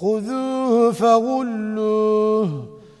خذوه فغلوه.